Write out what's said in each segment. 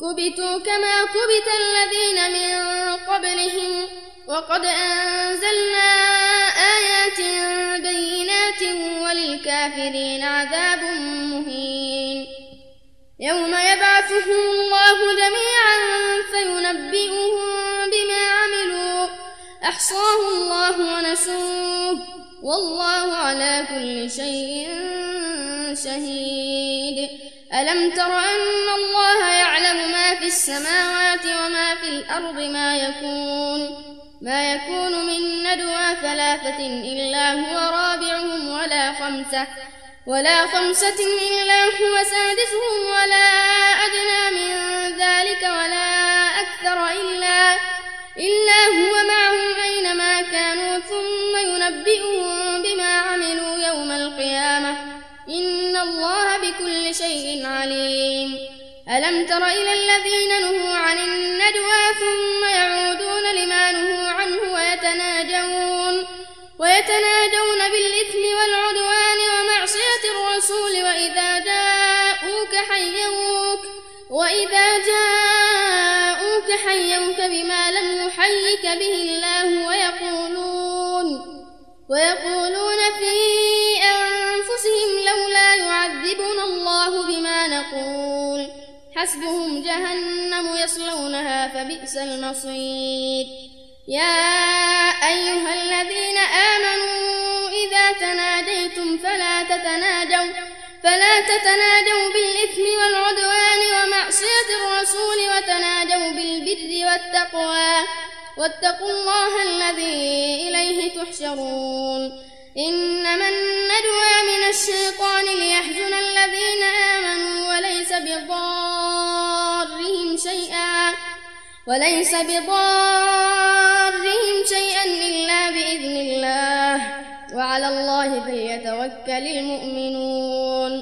كبتوا كما كبت الذين من قبلهم. وقد أنزلنا آيات بينات وللكافرين عذاب مهين. يوم يبعثهم الله جميعا فينبئهم بما عملوا. أحصاه الله ونسوه. والله على كل شيء شهيد. ألم تر أن الله السماوات وما في الأرض ما يكون ما يكون من ندوى ثلاثة إلا هو رابعهم ولا خمسة ولا خمسة إلا هو سادسهم ولا أدنى من ذلك ولا أكثر إلا إلا هو معهم ألم تر إلى الذين نهوا عن الندوى ثم يعودون لما نهوا عنه ويتناجون ويتناجون بالإثم والعدوان ومعصية الرسول وإذا جاءوك حيوك وإذا جاءوك حيوك بما لم يحيك به الله ويقولون ويقولون في أنفسهم لولا يعذبنا الله بما نقول حسبهم جهنم يصلونها فبئس المصير. يا أيها الذين آمنوا إذا تناديتم فلا تتناجوا فلا تتناجوا بالإثم والعدوان ومعصية الرسول وتناجوا بالبر والتقوى. واتقوا الله الذي إليه تحشرون. إنما النجوى من الشيطان ليحزن الذين آمنوا وليس بضارهم وليس بضارهم شيئا إلا بإذن الله. وعلى الله فليتوكل المؤمنون.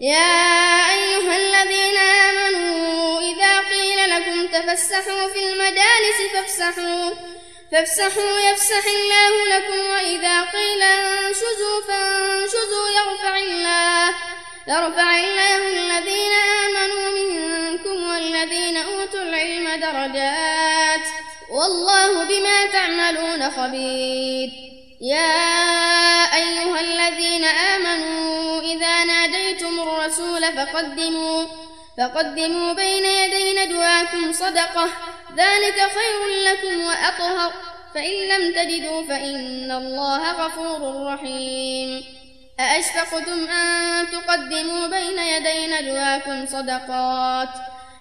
يا أيها الذين آمنوا إذا قيل لكم تفسحوا في المجالس فافسحوا فافسحوا يفسح الله لكم وإذا قيل انشزوا فانشزوا يرفع الله يرفع الله الذين آمنوا منكم والذين أوتوا العلم درجات. بما تعملون خبير. يا أيها الذين آمنوا إذا ناديتم الرسول فقدموا فقدموا بين يدي ندواكم صدقة. ذلك خير لكم وأطهر. فإن لم تجدوا فإن الله غفور رحيم. أأشفقتم أن تقدموا بين يدي نجواكم صدقات؟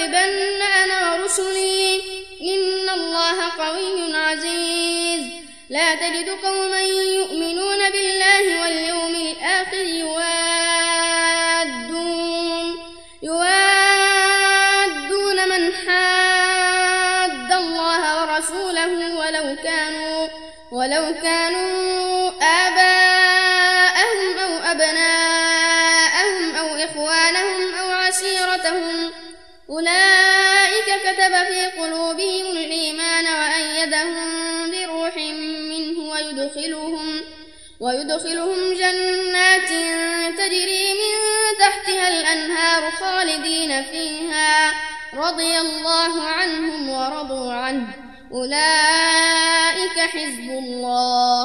لأغلبن أنا ورسلي. إن الله قوي عزيز. لا تجد قوما يؤمنون بالله واليوم الآخر يوادون. يوادون من حاد الله ورسوله ولو كانوا ولو كانوا آباءهم أولئك كتب في قلوبهم الإيمان وأيدهم بروح منه ويدخلهم ويدخلهم جنات تجري من تحتها الأنهار خالدين فيها رضي الله عنهم ورضوا عنه أولئك حزب الله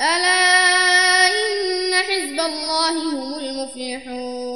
ألا إن حزب الله هم المفلحون